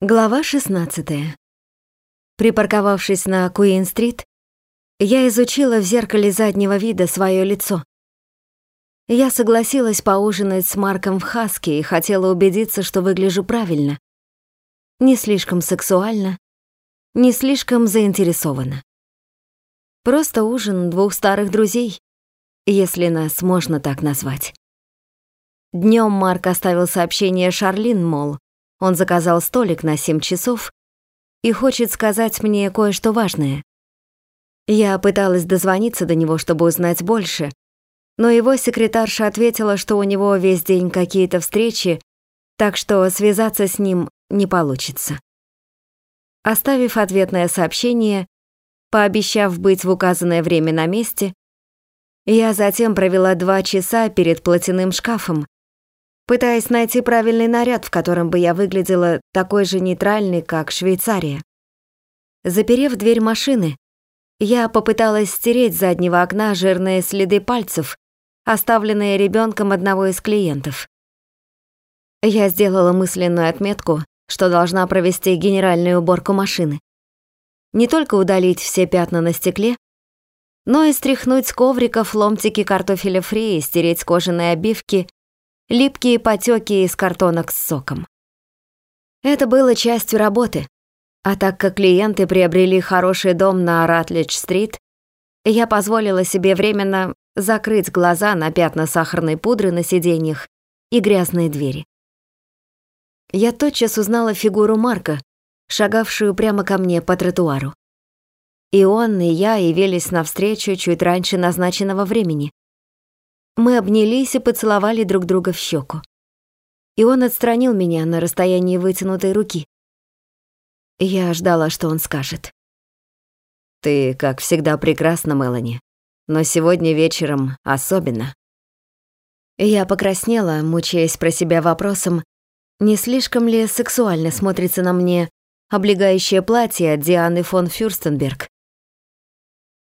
Глава 16. Припарковавшись на Куин-стрит, я изучила в зеркале заднего вида свое лицо. Я согласилась поужинать с Марком в Хаске и хотела убедиться, что выгляжу правильно. Не слишком сексуально, не слишком заинтересована. Просто ужин двух старых друзей, если нас можно так назвать. Днем Марк оставил сообщение Шарлин, мол, он заказал столик на 7 часов и хочет сказать мне кое-что важное. Я пыталась дозвониться до него, чтобы узнать больше, но его секретарша ответила, что у него весь день какие-то встречи, так что связаться с ним не получится. Оставив ответное сообщение, пообещав быть в указанное время на месте, я затем провела два часа перед платяным шкафом, пытаясь найти правильный наряд, в котором бы я выглядела такой же нейтральной, как Швейцария. Заперев дверь машины, я попыталась стереть с заднего окна жирные следы пальцев, оставленные ребенком одного из клиентов. Я сделала мысленную отметку, что должна провести генеральную уборку машины. Не только удалить все пятна на стекле, но и стряхнуть с ковриков ломтики картофеля фри и стереть с кожаной обивки липкие потеки из картонок с соком. Это было частью работы, а так как клиенты приобрели хороший дом на Ратлидж-стрит, я позволила себе временно закрыть глаза на пятна сахарной пудры на сиденьях и грязные двери. Я тотчас узнала фигуру Марка, шагавшую прямо ко мне по тротуару. И он, и я явились навстречу чуть раньше назначенного времени. Мы обнялись и поцеловали друг друга в щеку. И он отстранил меня на расстоянии вытянутой руки. Я ждала, что он скажет. «Ты, как всегда, прекрасна, Мелани, но сегодня вечером особенно». Я покраснела, мучаясь про себя вопросом, не слишком ли сексуально смотрится на мне облегающее платье от Дианы фон Фюрстенберг.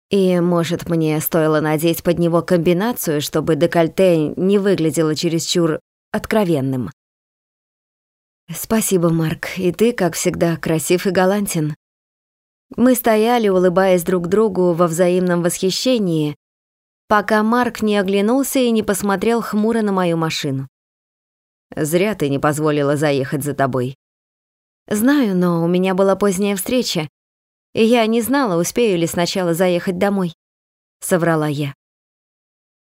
И, может, мне стоило надеть под него комбинацию, чтобы декольте не выглядело чересчур откровенным. Спасибо, Марк, и ты, как всегда, красив и галантен. Мы стояли, улыбаясь друг другу во взаимном восхищении, пока Марк не оглянулся и не посмотрел хмуро на мою машину. «Зря ты не позволила заехать за тобой». «Знаю, но у меня была поздняя встреча, и я не знала, успею ли сначала заехать домой», — соврала я.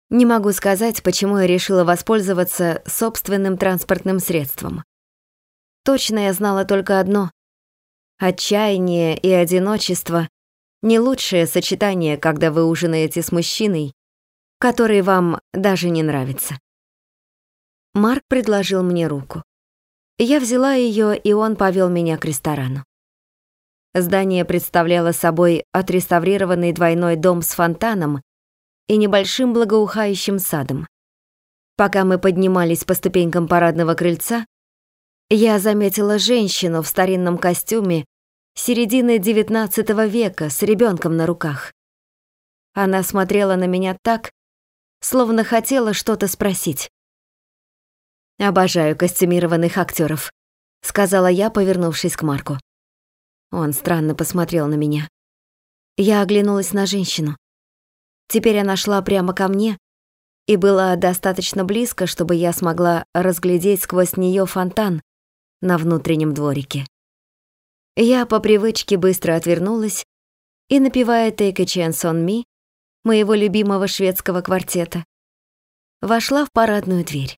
Не могу сказать, почему я решила воспользоваться собственным транспортным средством. Точно я знала только одно. Отчаяние и одиночество — не лучшее сочетание, когда вы ужинаете с мужчиной, который вам даже не нравится. Марк предложил мне руку. Я взяла ее, и он повел меня к ресторану. Здание представляло собой отреставрированный двойной дом с фонтаном и небольшим благоухающим садом. Пока мы поднимались по ступенькам парадного крыльца, я заметила женщину в старинном костюме середины XIX века с ребенком на руках. Она смотрела на меня так, словно хотела что-то спросить. «Обожаю костюмированных актеров», — сказала я, повернувшись к Марку. Он странно посмотрел на меня. Я оглянулась на женщину. Теперь она шла прямо ко мне и была достаточно близко, чтобы я смогла разглядеть сквозь нее фонтан на внутреннем дворике. Я по привычке быстро отвернулась и, напевая «Take a chance on me», моего любимого шведского квартета, вошла в парадную дверь.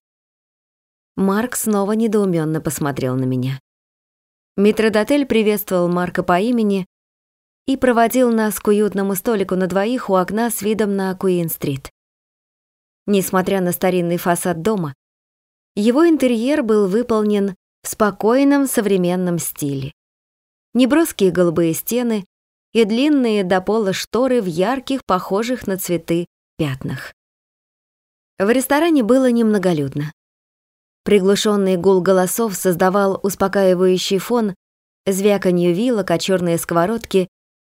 Марк снова недоуменно посмотрел на меня. Митродотель приветствовал Марка по имени и проводил нас к уютному столику на двоих у окна с видом на Куин-стрит. Несмотря на старинный фасад дома, его интерьер был выполнен в спокойном современном стиле. Неброские голубые стены и длинные до пола шторы в ярких, похожих на цветы, пятнах. В ресторане было немноголюдно. Приглушенный гул голосов создавал успокаивающий фон звяканью вилок о черные сковородки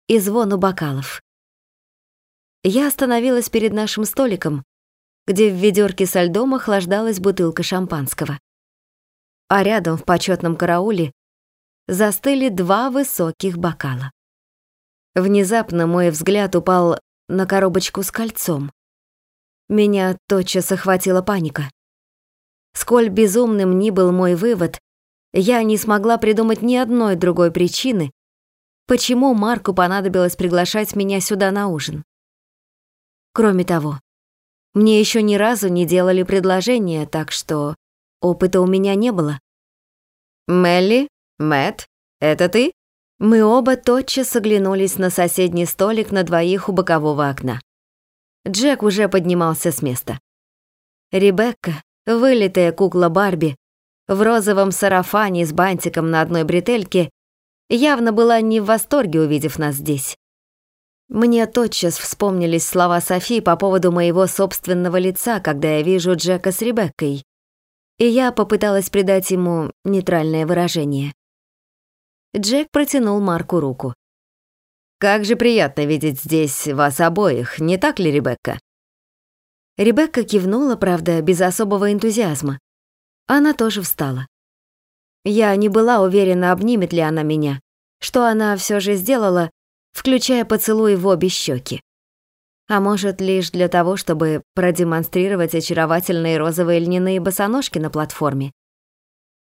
и звону бокалов. Я остановилась перед нашим столиком, где в ведерке со льдом охлаждалась бутылка шампанского. А рядом в почетном карауле застыли два высоких бокала. Внезапно мой взгляд упал на коробочку с кольцом. Меня тотчас охватила паника. Сколь безумным ни был мой вывод, я не смогла придумать ни одной другой причины, почему Марку понадобилось приглашать меня сюда на ужин. Кроме того, мне еще ни разу не делали предложение, так что опыта у меня не было. «Мелли? Мэтт? Это ты?» Мы оба тотчас оглянулись на соседний столик на двоих у бокового окна. Джек уже поднимался с места. Ребекка, вылитая кукла Барби, в розовом сарафане с бантиком на одной бретельке, явно была не в восторге, увидев нас здесь. Мне тотчас вспомнились слова Софи по поводу моего собственного лица, когда я вижу Джека с Ребеккой, и я попыталась придать ему нейтральное выражение. Джек протянул Марку руку. «Как же приятно видеть здесь вас обоих, не так ли, Ребекка?» Ребекка кивнула, правда, без особого энтузиазма. Она тоже встала. Я не была уверена, обнимет ли она меня, что она все же сделала, включая поцелуй в обе щеки. А может, лишь для того, чтобы продемонстрировать очаровательные розовые льняные босоножки на платформе.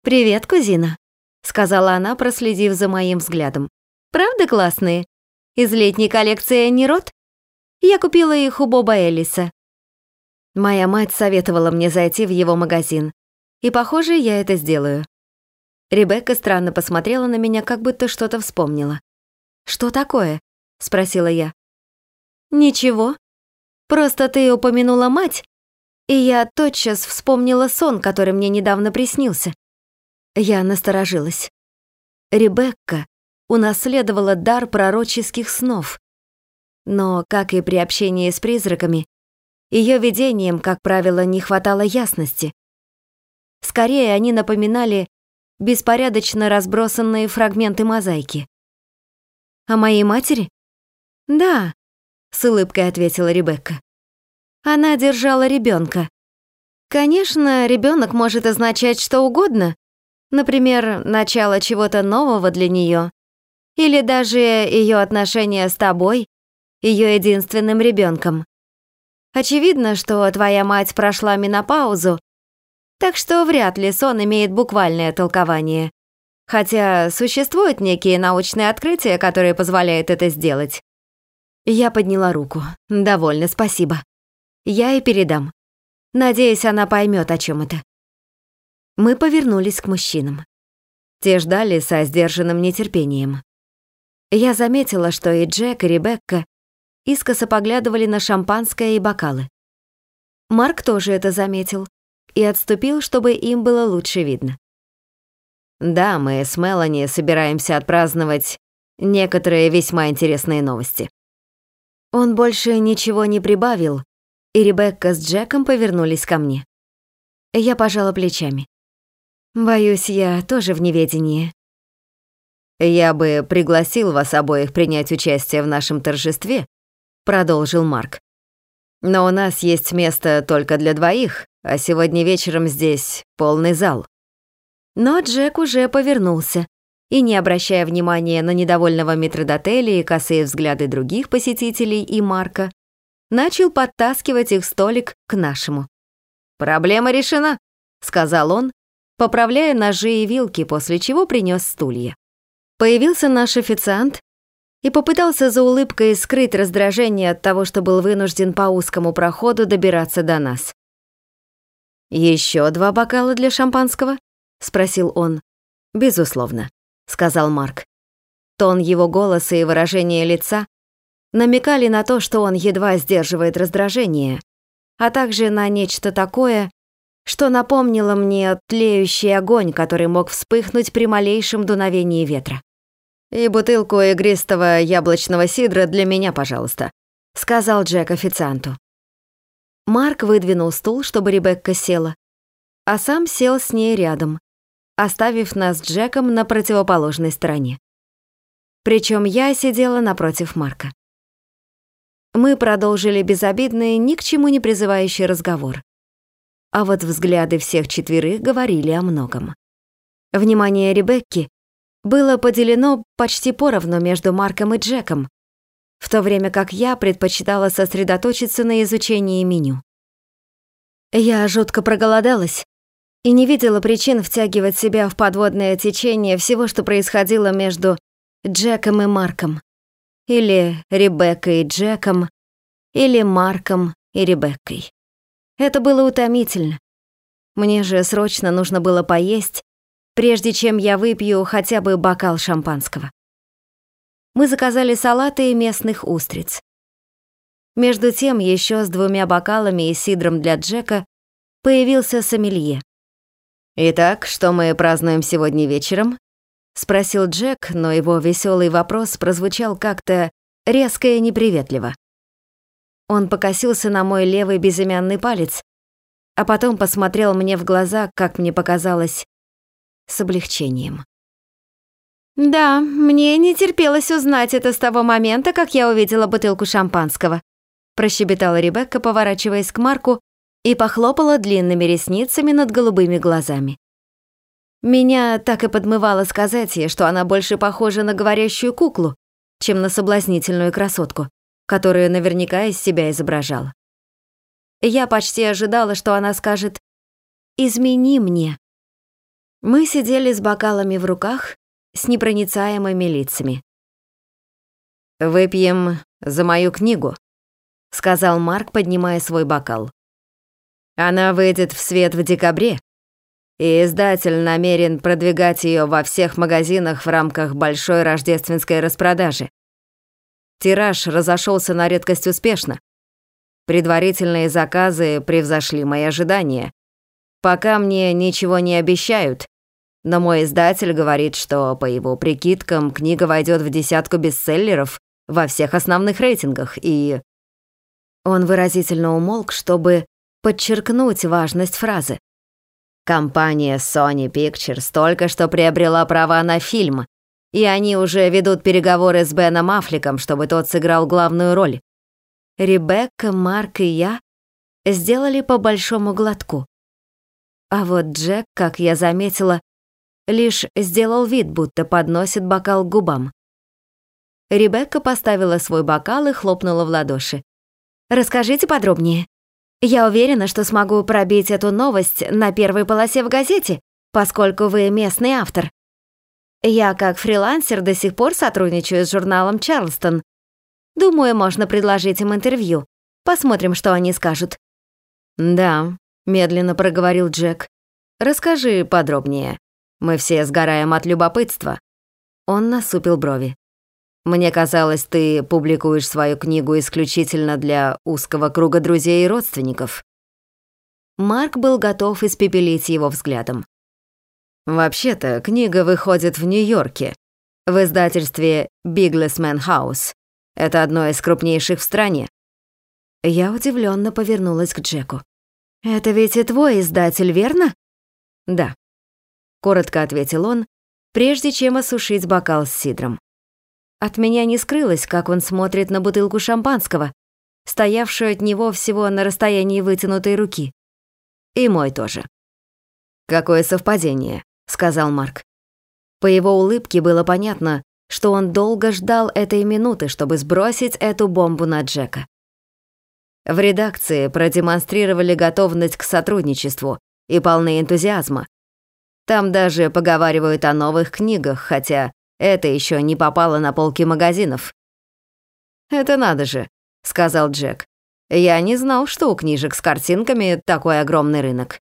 «Привет, кузина», — сказала она, проследив за моим взглядом. «Правда классные? Из летней коллекции Нерот? Я купила их у Боба Эллиса». Моя мать советовала мне зайти в его магазин, и, похоже, я это сделаю. Ребекка странно посмотрела на меня, как будто что-то вспомнила. «Что такое?» — спросила я. «Ничего. Просто ты упомянула мать, и я тотчас вспомнила сон, который мне недавно приснился». Я насторожилась. Ребекка унаследовала дар пророческих снов. Но, как и при общении с призраками, ее видениям, как правило, не хватало ясности. Скорее, они напоминали беспорядочно разбросанные фрагменты мозаики. О моей матери? Да, с улыбкой ответила Ребекка. Она держала ребенка. Конечно, ребенок может означать что угодно, например, начало чего-то нового для нее, или даже ее отношения с тобой, ее единственным ребенком. Очевидно, что твоя мать прошла менопаузу, так что вряд ли сон имеет буквальное толкование. Хотя существуют некие научные открытия, которые позволяют это сделать. Я подняла руку. Довольно, спасибо. Я и передам. Надеюсь, она поймет, о чем это. Мы повернулись к мужчинам. Те ждали со сдержанным нетерпением. Я заметила, что и Джек, и Ребекка искоса поглядывали на шампанское и бокалы. Марк тоже это заметил и отступил, чтобы им было лучше видно. Да, мы с Мелани собираемся отпраздновать некоторые весьма интересные новости. Он больше ничего не прибавил, и Ребекка с Джеком повернулись ко мне. Я пожала плечами. Боюсь, я тоже в неведении. Я бы пригласил вас обоих принять участие в нашем торжестве, продолжил Марк. Но у нас есть место только для двоих, а сегодня вечером здесь полный зал. Но Джек уже повернулся и, не обращая внимания на недовольного метрдотеля и косые взгляды других посетителей и Марка, начал подтаскивать их столик к нашему. «Проблема решена», — сказал он, поправляя ножи и вилки, после чего принес стулья. Появился наш официант и попытался за улыбкой скрыть раздражение от того, что был вынужден по узкому проходу добираться до нас. «Еще два бокала для шампанского?» — спросил он. «Безусловно», — сказал Марк. Тон его голоса и выражение лица намекали на то, что он едва сдерживает раздражение, а также на нечто такое, что напомнило мне тлеющий огонь, который мог вспыхнуть при малейшем дуновении ветра. «И бутылку игристого яблочного сидра для меня, пожалуйста», — сказал Джек официанту. Марк выдвинул стул, чтобы Ребекка села, а сам сел с ней рядом, оставив нас с Джеком на противоположной стороне. Причем я сидела напротив Марка. Мы продолжили безобидный, ни к чему не призывающий разговор. А вот взгляды всех четверых говорили о многом. Внимание Ребекки было поделено почти поровну между Марком и Джеком, в то время как я предпочитала сосредоточиться на изучении меню. Я жутко проголодалась и не видела причин втягивать себя в подводное течение всего, что происходило между Джеком и Марком, или Ребеккой и Джеком, или Марком и Ребеккой. Это было утомительно. Мне же срочно нужно было поесть, прежде чем я выпью хотя бы бокал шампанского. Мы заказали салаты и местных устриц. Между тем, еще с двумя бокалами и сидром для Джека появился сомелье. «Итак, что мы празднуем сегодня вечером?» — спросил Джек, но его веселый вопрос прозвучал как-то резко и неприветливо. Он покосился на мой левый безымянный палец, а потом посмотрел мне в глаза, как мне показалось, с облегчением. «Да, мне не терпелось узнать это с того момента, как я увидела бутылку шампанского», прощебетала Ребекка, поворачиваясь к Марку и похлопала длинными ресницами над голубыми глазами. Меня так и подмывало сказать ей, что она больше похожа на говорящую куклу, чем на соблазнительную красотку, которую наверняка из себя изображала. Я почти ожидала, что она скажет «измени мне». Мы сидели с бокалами в руках, с непроницаемыми лицами. «Выпьем за мою книгу», — сказал Марк, поднимая свой бокал. «Она выйдет в свет в декабре, и издатель намерен продвигать ее во всех магазинах в рамках большой рождественской распродажи. Тираж разошелся на редкость успешно. Предварительные заказы превзошли мои ожидания. Пока мне ничего не обещают, но мой издатель говорит, что, по его прикидкам, книга войдет в десятку бестселлеров во всех основных рейтингах, и... Он выразительно умолк, чтобы подчеркнуть важность фразы. Компания Sony Pictures только что приобрела права на фильм, и они уже ведут переговоры с Беном Аффлеком, чтобы тот сыграл главную роль. Ребекка, Марк и я сделали по большому глотку. А вот Джек, как я заметила, лишь сделал вид, будто подносит бокал к губам. Ребекка поставила свой бокал и хлопнула в ладоши. «Расскажите подробнее. Я уверена, что смогу пробить эту новость на первой полосе в газете, поскольку вы местный автор. Я, как фрилансер, до сих пор сотрудничаю с журналом «Чарлстон». Думаю, можно предложить им интервью. Посмотрим, что они скажут». «Да», — медленно проговорил Джек. «Расскажи подробнее. Мы все сгораем от любопытства». Он насупил брови. «Мне казалось, ты публикуешь свою книгу исключительно для узкого круга друзей и родственников». Марк был готов испепелить его взглядом. «Вообще-то, книга выходит в Нью-Йорке, в издательстве Biglessman House. Это одно из крупнейших в стране». Я удивленно повернулась к Джеку. «Это ведь и твой издатель, верно?» «Да», коротко ответил он, прежде чем осушить бокал с сидром. От меня не скрылось, как он смотрит на бутылку шампанского, стоявшую от него всего на расстоянии вытянутой руки. И мой тоже. «Какое совпадение», — сказал Марк. По его улыбке было понятно, что он долго ждал этой минуты, чтобы сбросить эту бомбу на Джека. В редакции продемонстрировали готовность к сотрудничеству и полны энтузиазма, там даже поговаривают о новых книгах, хотя это еще не попало на полки магазинов. «Это надо же», — сказал Джек. «Я не знал, что у книжек с картинками такой огромный рынок».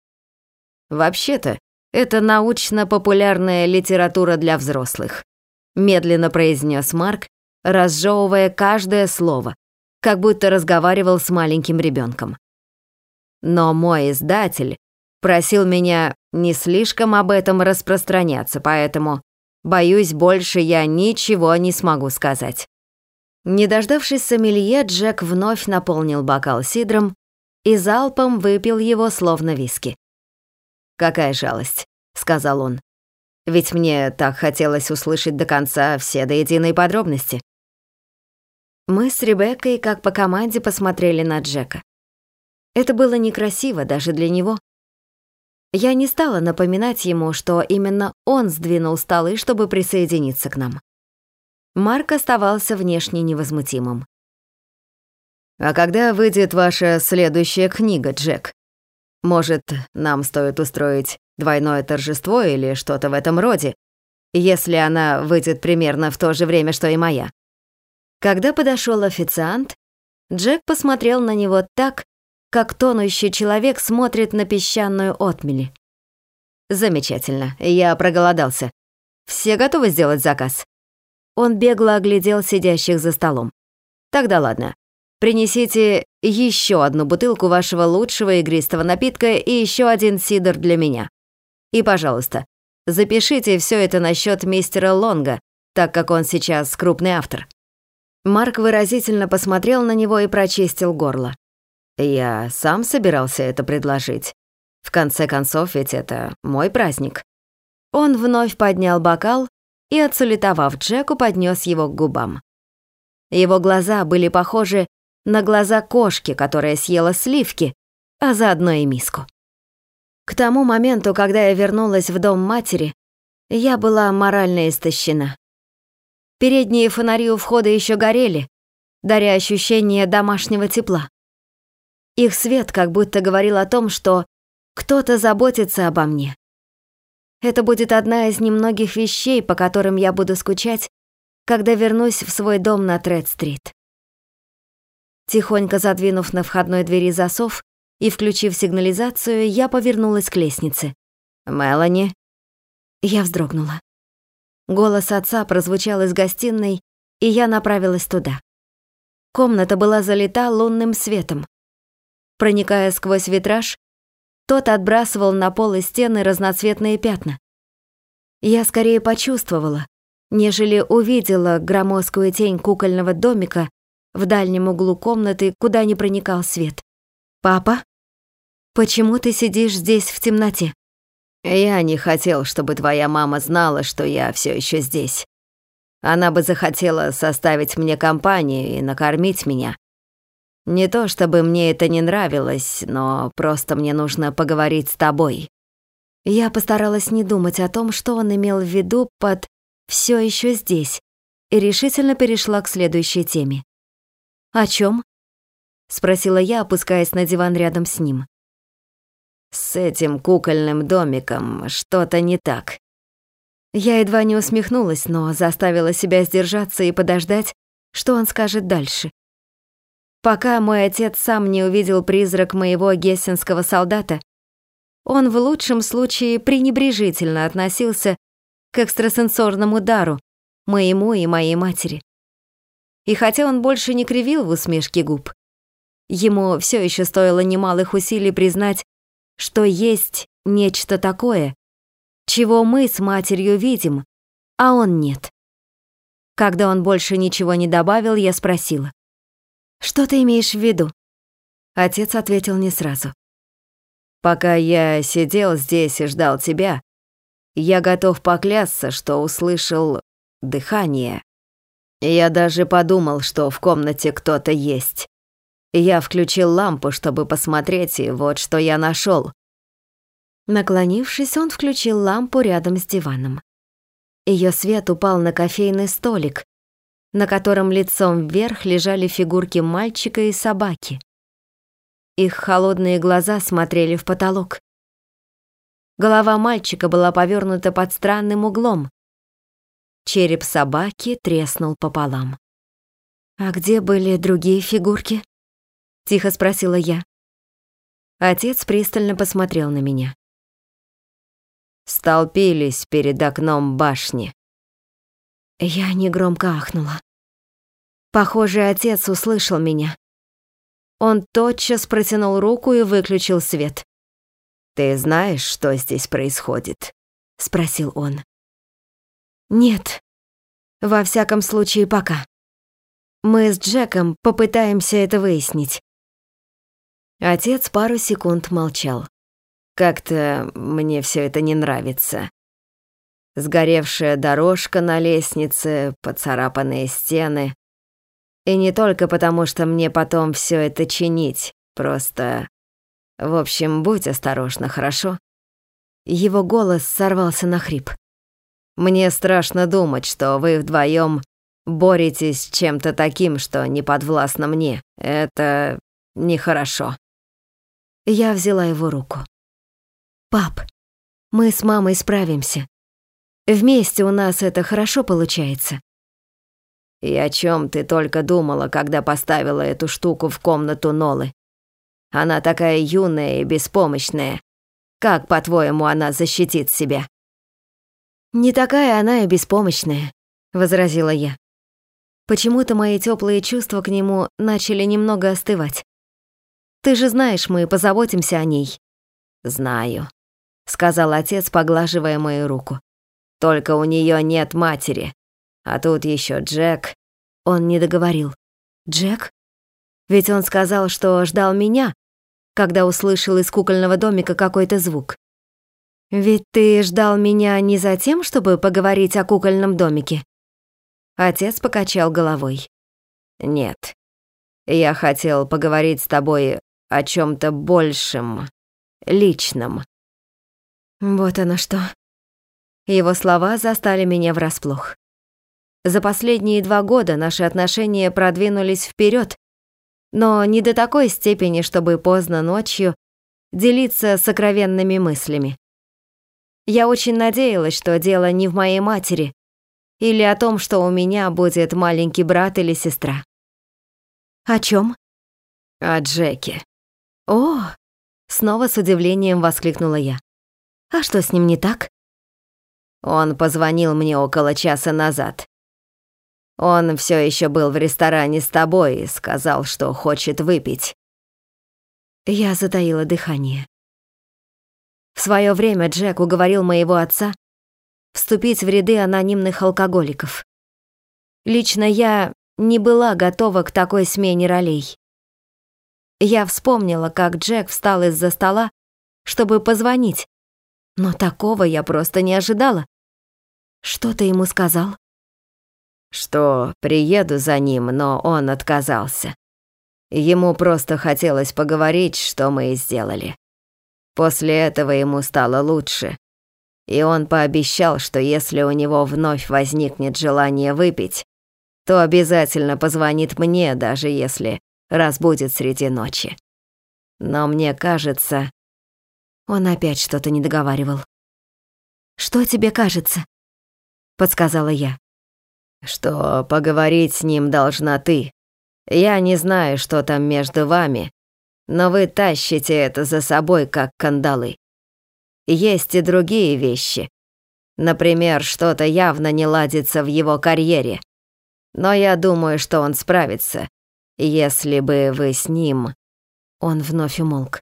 «Вообще-то, это научно-популярная литература для взрослых», — медленно произнес Марк, разжевывая каждое слово, как будто разговаривал с маленьким ребенком. Но мой издатель просил меня не слишком об этом распространяться, поэтому, боюсь, больше я ничего не смогу сказать». Не дождавшись сомелье, Джек вновь наполнил бокал сидром и залпом выпил его словно виски. «Какая жалость», — сказал он. «Ведь мне так хотелось услышать до конца все до единой подробности». Мы с Ребеккой, как по команде, посмотрели на Джека. Это было некрасиво даже для него. Я не стала напоминать ему, что именно он сдвинул столы, чтобы присоединиться к нам. Марк оставался внешне невозмутимым. «А когда выйдет ваша следующая книга, Джек? Может, нам стоит устроить двойное торжество или что-то в этом роде, если она выйдет примерно в то же время, что и моя?» Когда подошел официант, Джек посмотрел на него так, как тонущий человек смотрит на песчаную отмели. «Замечательно, я проголодался. Все готовы сделать заказ?» Он бегло оглядел сидящих за столом. «Тогда ладно. Принесите еще одну бутылку вашего лучшего игристого напитка и еще один сидр для меня. И, пожалуйста, запишите все это насчет мистера Лонга, так как он сейчас крупный автор». Марк выразительно посмотрел на него и прочистил горло. «Я сам собирался это предложить. В конце концов, ведь это мой праздник». Он вновь поднял бокал и, отсулетовав Джеку, поднес его к губам. Его глаза были похожи на глаза кошки, которая съела сливки, а заодно и миску. К тому моменту, когда я вернулась в дом матери, я была морально истощена. Передние фонари у входа еще горели, даря ощущение домашнего тепла. Их свет как будто говорил о том, что кто-то заботится обо мне. Это будет одна из немногих вещей, по которым я буду скучать, когда вернусь в свой дом на Тред-стрит. Тихонько задвинув на входной двери засов и включив сигнализацию, я повернулась к лестнице. «Мелани?» Я вздрогнула. Голос отца прозвучал из гостиной, и я направилась туда. Комната была залита лунным светом. Проникая сквозь витраж, тот отбрасывал на пол и стены разноцветные пятна. Я скорее почувствовала, нежели увидела громоздкую тень кукольного домика в дальнем углу комнаты, куда не проникал свет. «Папа, почему ты сидишь здесь в темноте?» «Я не хотел, чтобы твоя мама знала, что я все еще здесь. Она бы захотела составить мне компанию и накормить меня. Не то чтобы мне это не нравилось, но просто мне нужно поговорить с тобой. Я постаралась не думать о том, что он имел в виду под «все еще здесь», и решительно перешла к следующей теме. «О чем? спросила я, опускаясь на диван рядом с ним. «С этим кукольным домиком что-то не так». Я едва не усмехнулась, но заставила себя сдержаться и подождать, что он скажет дальше. Пока мой отец сам не увидел призрак моего гессенского солдата, он в лучшем случае пренебрежительно относился к экстрасенсорному дару, моему и моей матери. И хотя он больше не кривил в усмешке губ, ему все еще стоило немалых усилий признать, что есть нечто такое, чего мы с матерью видим, а он нет. Когда он больше ничего не добавил, я спросила. Что ты имеешь в виду? Отец ответил не сразу. Пока я сидел здесь и ждал тебя, я готов поклясться, что услышал дыхание. Я даже подумал, что в комнате кто-то есть. Я включил лампу, чтобы посмотреть, и вот что я нашел. Наклонившись, он включил лампу рядом с диваном. Ее свет упал на кофейный столик, на котором лицом вверх лежали фигурки мальчика и собаки. Их холодные глаза смотрели в потолок. Голова мальчика была повернута под странным углом. Череп собаки треснул пополам. «А где были другие фигурки?» — тихо спросила я. Отец пристально посмотрел на меня. Столпились перед окном башни. Я негромко ахнула. Похоже, отец услышал меня. Он тотчас протянул руку и выключил свет. «Ты знаешь, что здесь происходит?» — спросил он. «Нет. Во всяком случае, пока. Мы с Джеком попытаемся это выяснить». Отец пару секунд молчал. «Как-то мне все это не нравится. Сгоревшая дорожка на лестнице, поцарапанные стены. И не только потому, что мне потом все это чинить, просто... В общем, будь осторожна, хорошо? Его голос сорвался на хрип. «Мне страшно думать, что вы вдвоем боретесь с чем-то таким, что не подвластно мне. Это нехорошо». Я взяла его руку. «Пап, мы с мамой справимся. Вместе у нас это хорошо получается». «И о чем ты только думала, когда поставила эту штуку в комнату Нолы? Она такая юная и беспомощная. Как, по-твоему, она защитит себя?» «Не такая она и беспомощная», — возразила я. Почему-то мои теплые чувства к нему начали немного остывать. «Ты же знаешь, мы позаботимся о ней». «Знаю», — сказал отец, поглаживая мою руку. «Только у нее нет матери. А тут еще Джек». Он не договорил. «Джек? Ведь он сказал, что ждал меня, когда услышал из кукольного домика какой-то звук. Ведь ты ждал меня не за тем, чтобы поговорить о кукольном домике? Отец покачал головой. Нет. Я хотел поговорить с тобой о чем то большем, личном. Вот оно что. Его слова застали меня врасплох. За последние два года наши отношения продвинулись вперед, но не до такой степени, чтобы поздно ночью делиться сокровенными мыслями. Я очень надеялась, что дело не в моей матери или о том, что у меня будет маленький брат или сестра. О чем? О Джеке. О, снова с удивлением воскликнула я. А что с ним не так? Он позвонил мне около часа назад. Он все еще был в ресторане с тобой и сказал, что хочет выпить. Я затаила дыхание. В свое время Джек уговорил моего отца вступить в ряды анонимных алкоголиков. Лично я не была готова к такой смене ролей. Я вспомнила, как Джек встал из-за стола, чтобы позвонить, но такого я просто не ожидала. Что ты ему сказал? что приеду за ним, но он отказался. Ему просто хотелось поговорить, что мы и сделали. После этого ему стало лучше, и он пообещал, что если у него вновь возникнет желание выпить, то обязательно позвонит мне, даже если разбудит среди ночи. Но мне кажется... Он опять что-то не договаривал. «Что тебе кажется?» — подсказала я что поговорить с ним должна ты. Я не знаю, что там между вами, но вы тащите это за собой, как кандалы. Есть и другие вещи. Например, что-то явно не ладится в его карьере. Но я думаю, что он справится, если бы вы с ним...» Он вновь умолк.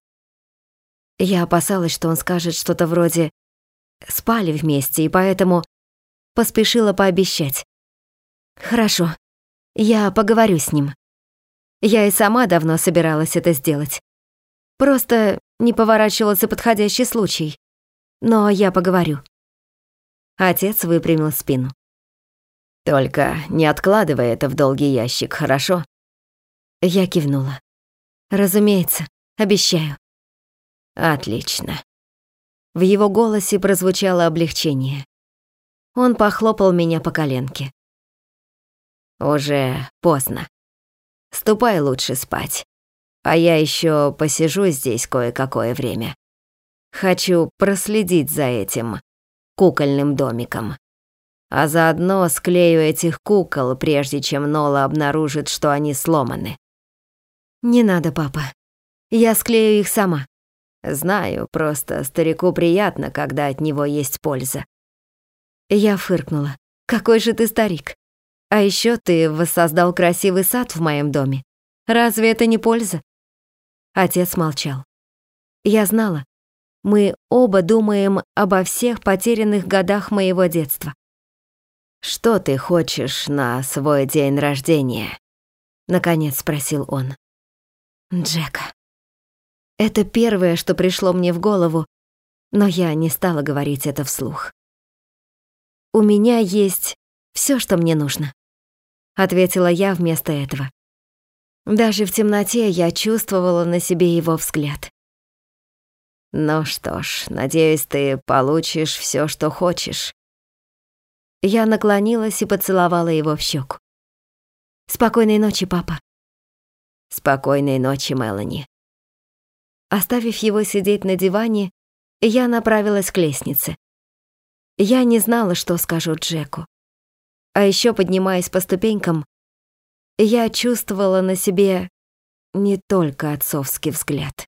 Я опасалась, что он скажет что-то вроде «спали вместе», и поэтому поспешила пообещать. Хорошо, я поговорю с ним. Я и сама давно собиралась это сделать. Просто не поворачивался подходящий случай. Но я поговорю. Отец выпрямил спину. Только не откладывай это в долгий ящик, хорошо? Я кивнула. Разумеется, обещаю. Отлично. В его голосе прозвучало облегчение. Он похлопал меня по коленке. Уже поздно. Ступай лучше спать. А я еще посижу здесь кое-какое время. Хочу проследить за этим кукольным домиком. А заодно склею этих кукол, прежде чем Нола обнаружит, что они сломаны. Не надо, папа. Я склею их сама. Знаю, просто старику приятно, когда от него есть польза. Я фыркнула. Какой же ты старик. А еще ты воссоздал красивый сад в моем доме. Разве это не польза? Отец молчал. Я знала. Мы оба думаем обо всех потерянных годах моего детства. «Что ты хочешь на свой день рождения?» Наконец спросил он. Джека. Это первое, что пришло мне в голову, но я не стала говорить это вслух. У меня есть все, что мне нужно ответила я вместо этого. Даже в темноте я чувствовала на себе его взгляд. Ну что ж, надеюсь, ты получишь все, что хочешь. Я наклонилась и поцеловала его в щеку. Спокойной ночи, папа. Спокойной ночи, Мелани. Оставив его сидеть на диване, я направилась к лестнице. Я не знала, что скажу Джеку. А еще поднимаясь по ступенькам, я чувствовала на себе не только отцовский взгляд.